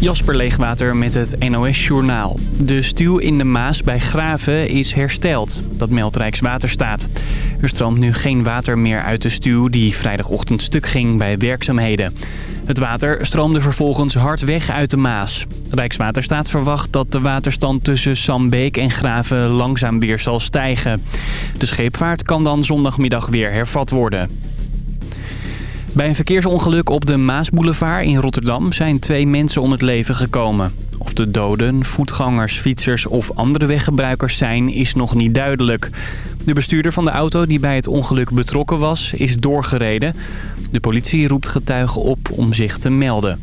Jasper Leegwater met het NOS Journaal. De stuw in de Maas bij Graven is hersteld. Dat meldt Rijkswaterstaat. Er stroomt nu geen water meer uit de stuw die vrijdagochtend stuk ging bij werkzaamheden. Het water stroomde vervolgens hard weg uit de Maas. Rijkswaterstaat verwacht dat de waterstand tussen Sambeek en Graven langzaam weer zal stijgen. De scheepvaart kan dan zondagmiddag weer hervat worden. Bij een verkeersongeluk op de Maasboulevard in Rotterdam zijn twee mensen om het leven gekomen. Of de doden, voetgangers, fietsers of andere weggebruikers zijn is nog niet duidelijk. De bestuurder van de auto die bij het ongeluk betrokken was is doorgereden. De politie roept getuigen op om zich te melden.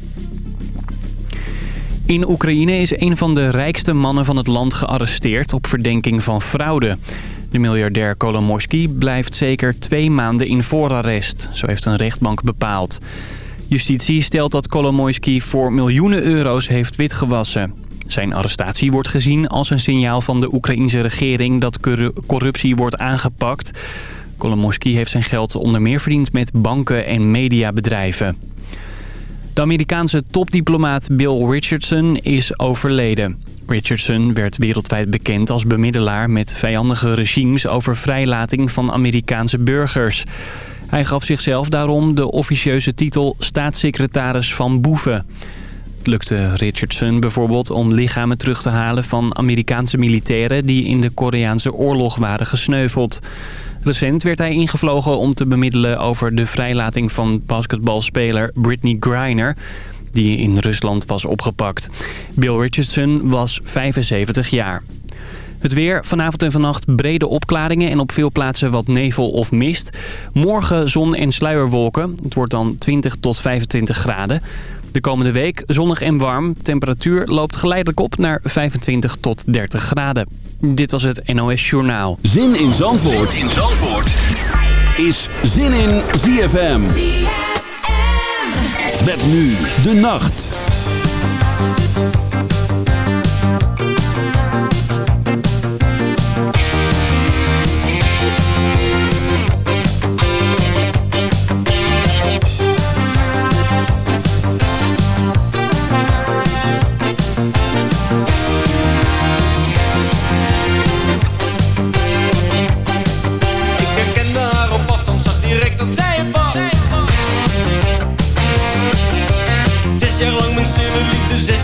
In Oekraïne is een van de rijkste mannen van het land gearresteerd op verdenking van fraude. De miljardair Kolomoisky blijft zeker twee maanden in voorarrest, zo heeft een rechtbank bepaald. Justitie stelt dat Kolomoisky voor miljoenen euro's heeft witgewassen. Zijn arrestatie wordt gezien als een signaal van de Oekraïense regering dat corruptie wordt aangepakt. Kolomoisky heeft zijn geld onder meer verdiend met banken en mediabedrijven. De Amerikaanse topdiplomaat Bill Richardson is overleden. Richardson werd wereldwijd bekend als bemiddelaar met vijandige regimes over vrijlating van Amerikaanse burgers. Hij gaf zichzelf daarom de officieuze titel staatssecretaris van boeven. Het lukte Richardson bijvoorbeeld om lichamen terug te halen van Amerikaanse militairen die in de Koreaanse oorlog waren gesneuveld. Recent werd hij ingevlogen om te bemiddelen over de vrijlating van basketbalspeler Britney Griner die in Rusland was opgepakt. Bill Richardson was 75 jaar. Het weer, vanavond en vannacht brede opklaringen en op veel plaatsen wat nevel of mist. Morgen zon en sluierwolken. Het wordt dan 20 tot 25 graden. De komende week zonnig en warm. Temperatuur loopt geleidelijk op naar 25 tot 30 graden. Dit was het NOS Journaal. Zin in Zandvoort, zin in Zandvoort. is Zin in ZFM. Met nu de nacht.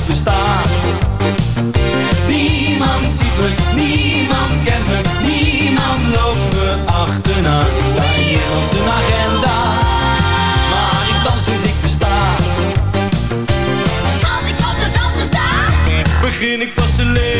ik besta. Niemand ziet me, niemand kent me, niemand loopt me achterna. Ik sta in niemand zijn agenda, maar ik dans dus ik besta. Als ik op de dans sta, Begin ik pas te leven,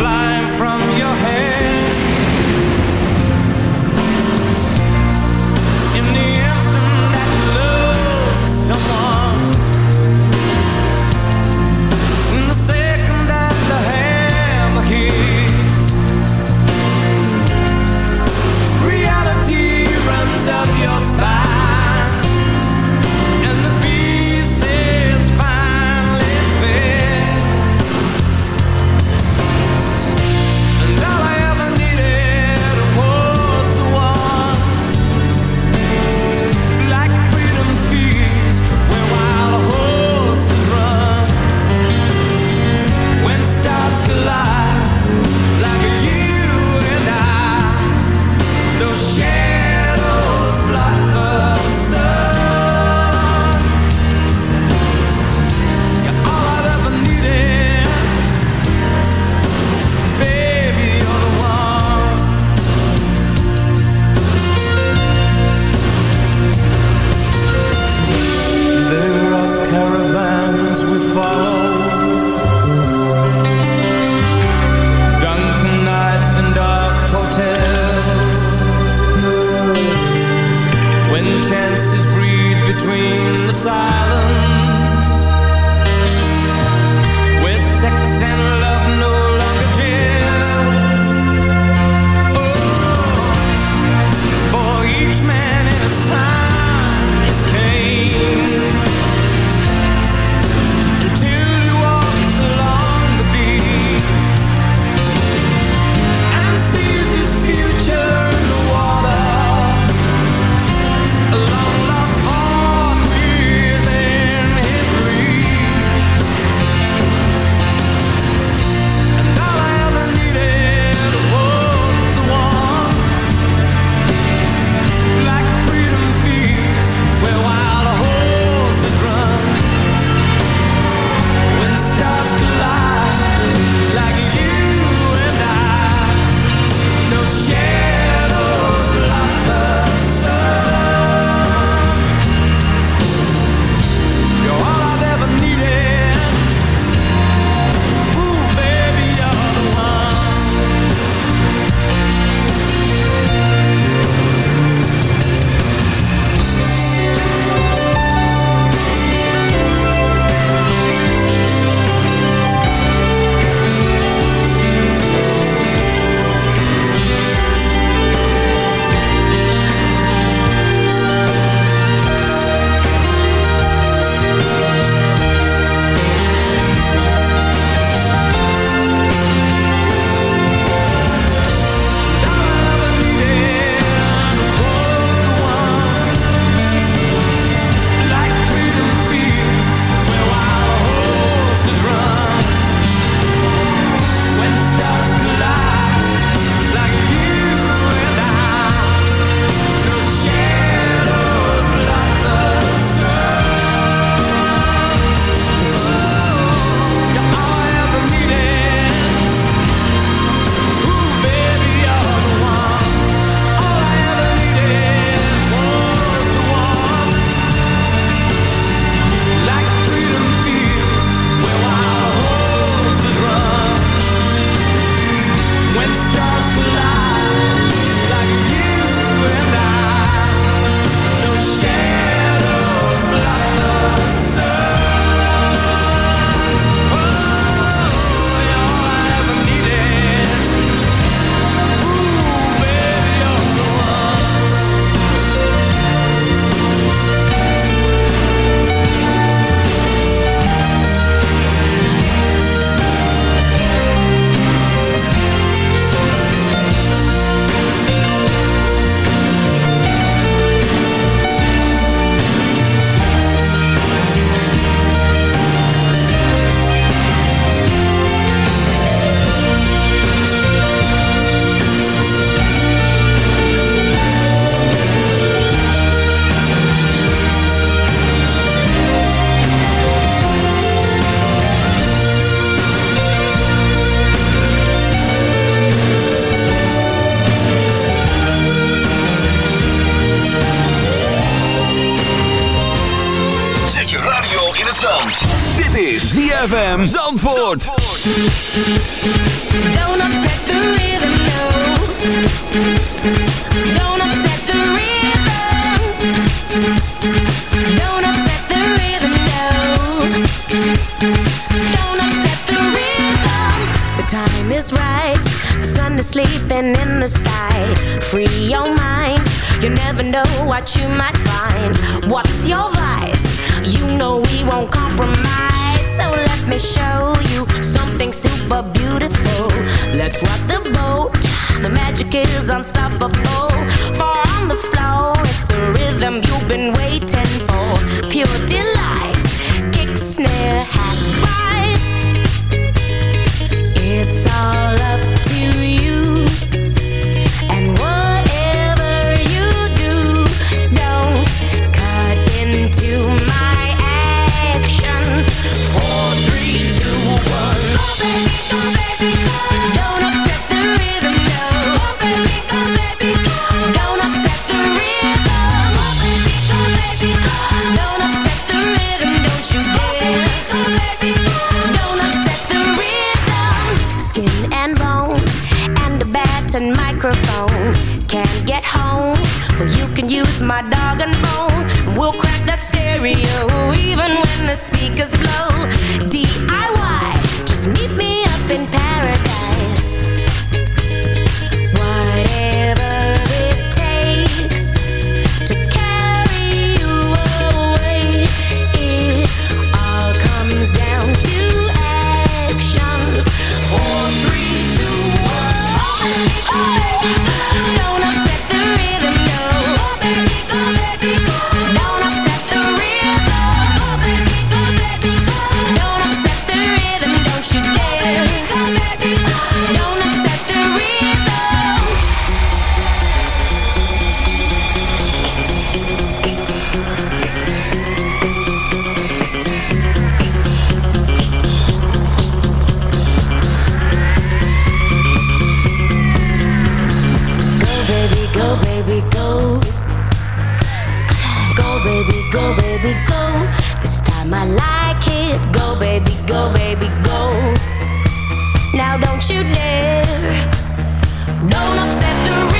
Fire waiting for pure delight. speakers blow. You dare. Don't upset the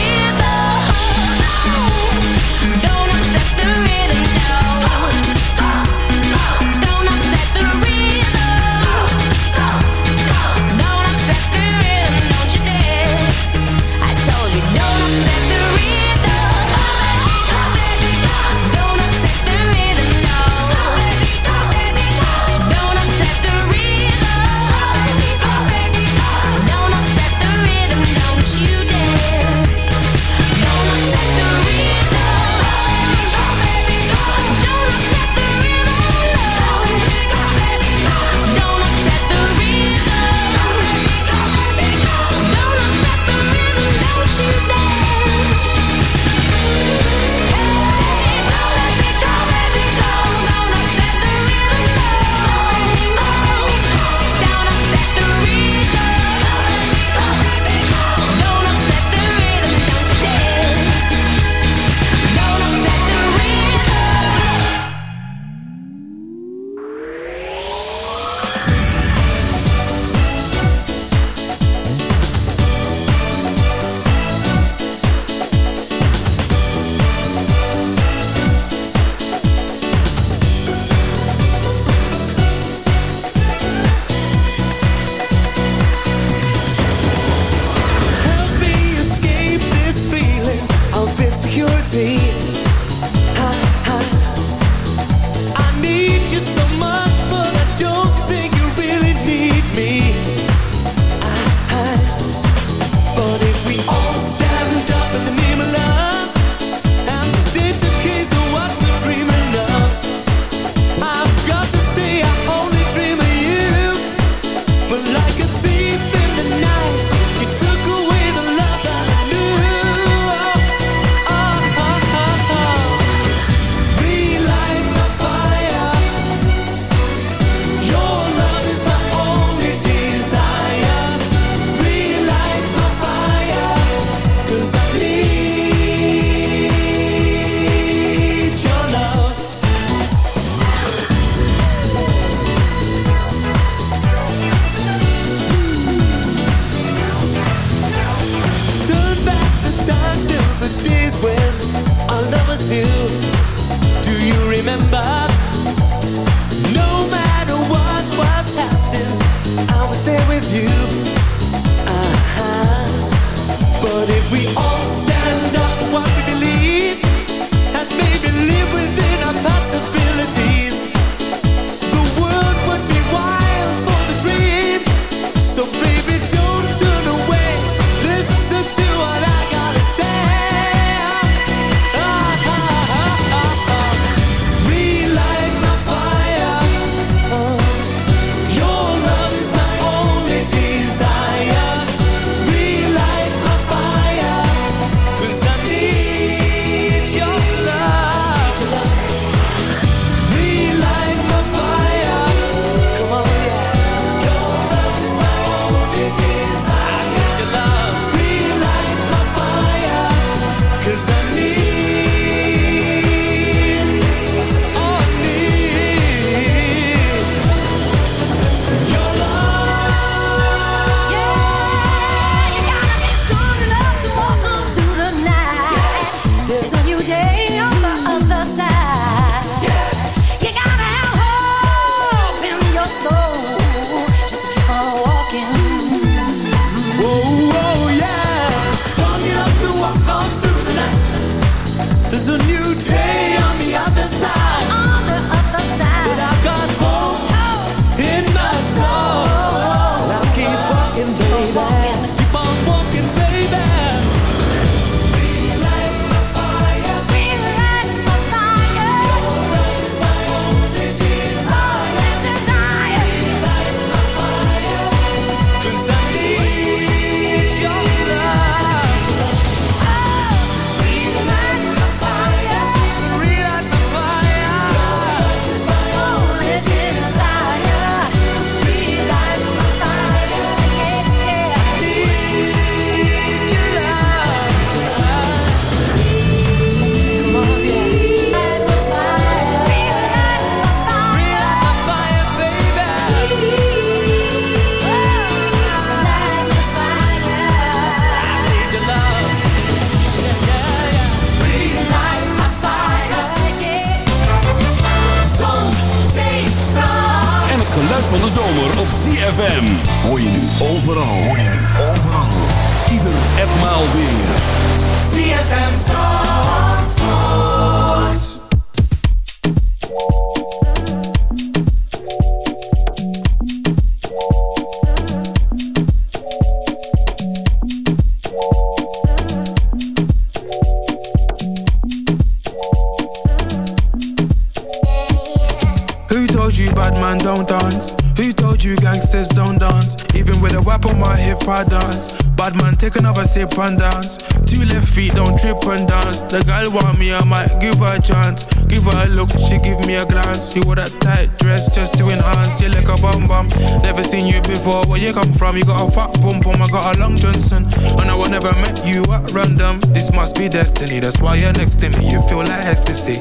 bad man don't dance? Who told you gangsters don't dance? Even with a whip on my hip, I dance. Bad man, take another sip and dance. Two left feet, don't trip and dance. The girl want me, I might give her a chance. Give her a look, she give me a glance. You wore that tight dress just to enhance. You like a bum bum. Never seen you before. Where you come from? You got a fat pum. I got a long Johnson. And I would never met you at random. This must be destiny. That's why you're next to me. You feel like ecstasy.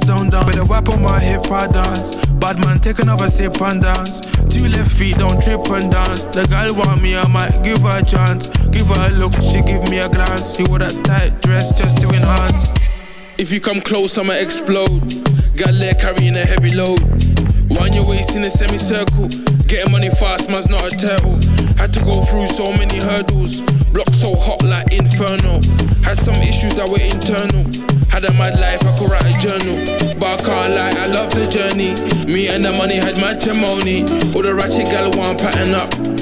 Don't dance. With a whip on my hip, I dance. Bad man, take another sip and dance. Two left feet, don't trip and dance. The girl want me, I might give her a chance. Give her a look, she give me a glance. She wore that tight dress just to enhance. If you come close, I'ma explode. Got leg carrying a heavy load. Wind your waist in a semicircle. Getting money fast, man's not a turtle. Had to go through so many hurdles. Block so hot like inferno. Had some issues that were internal. Had a mad life, I could write a journal. But I can't lie, I love the journey. Me and the money had matrimony. All the ratchet gal want pattern up.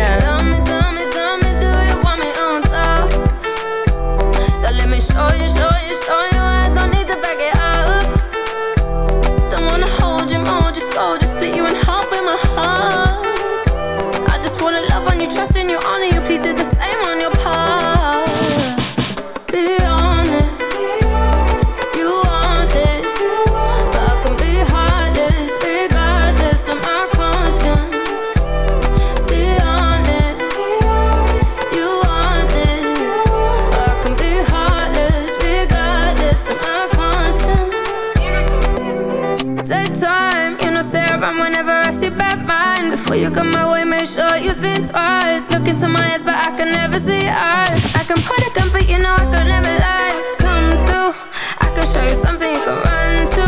Before you come my way, make sure you think twice. Look into my eyes, but I can never see eyes. I can point a gun, but you know I could never lie. Come through, I can show you something you can run to.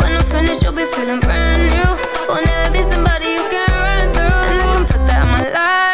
When I'm finished, you'll be feeling brand new. Will never be somebody you can run through. And I can put that in my life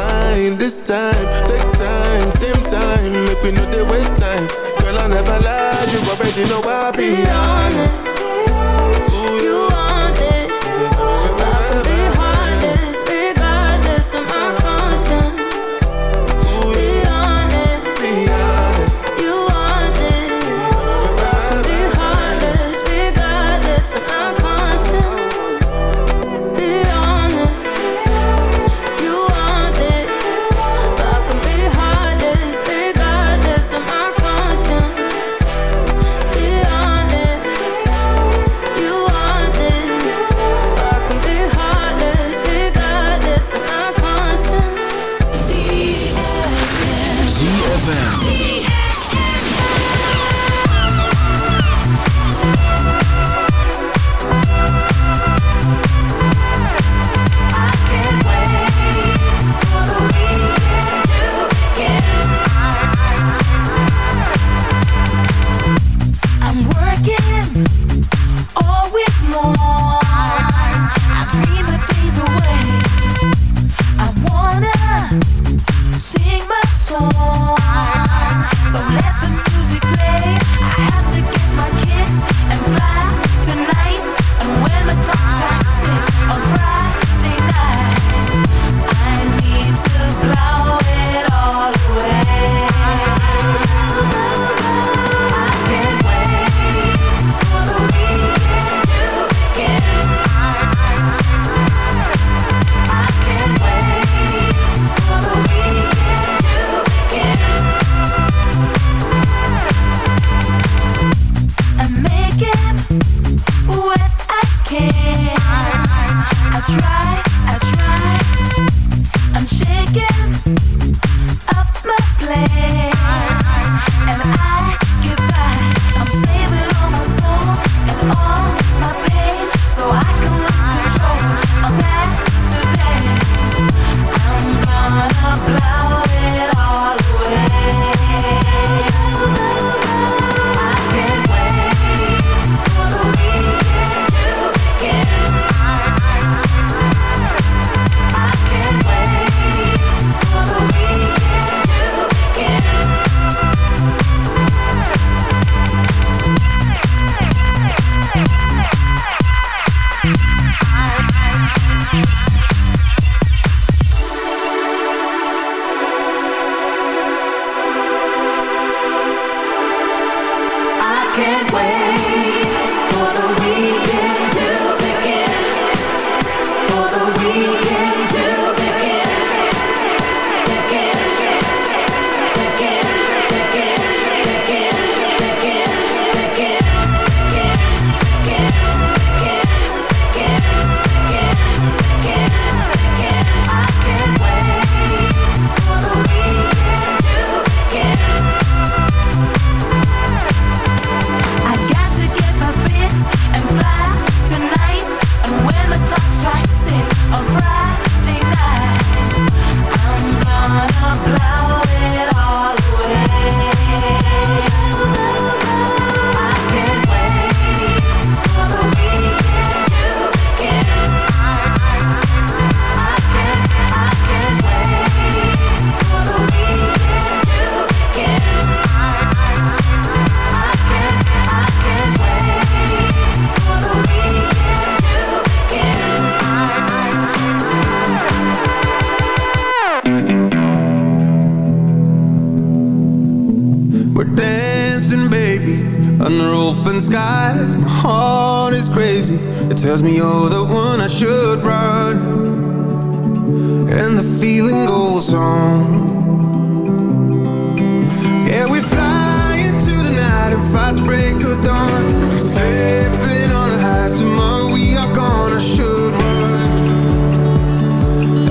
mine this time. Take time, same time. Make we know they waste time. Girl I never lie You already know I be Be honest, you crazy. It tells me you're the one I should run. And the feeling goes on. Yeah, we fly into the night and fight the break of dawn. We're sleeping on the highs tomorrow. We are gone. I should run.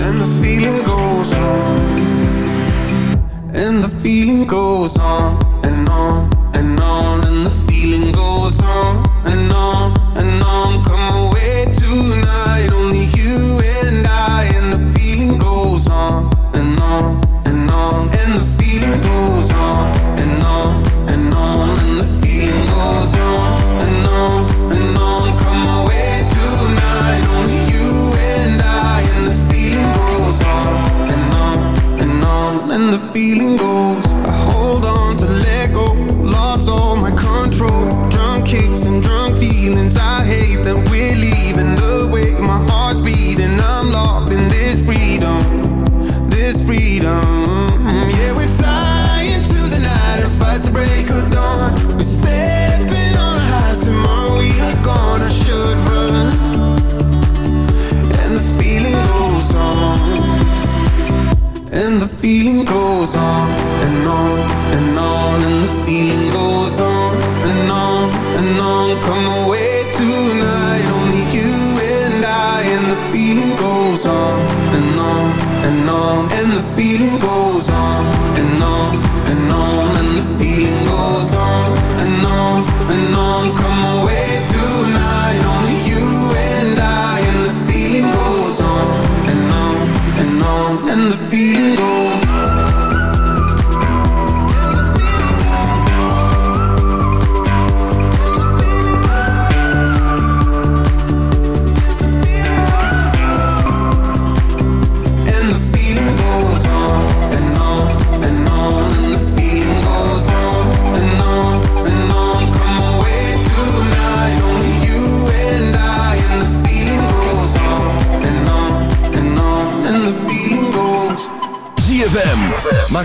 And the feeling goes on. And the feeling goes on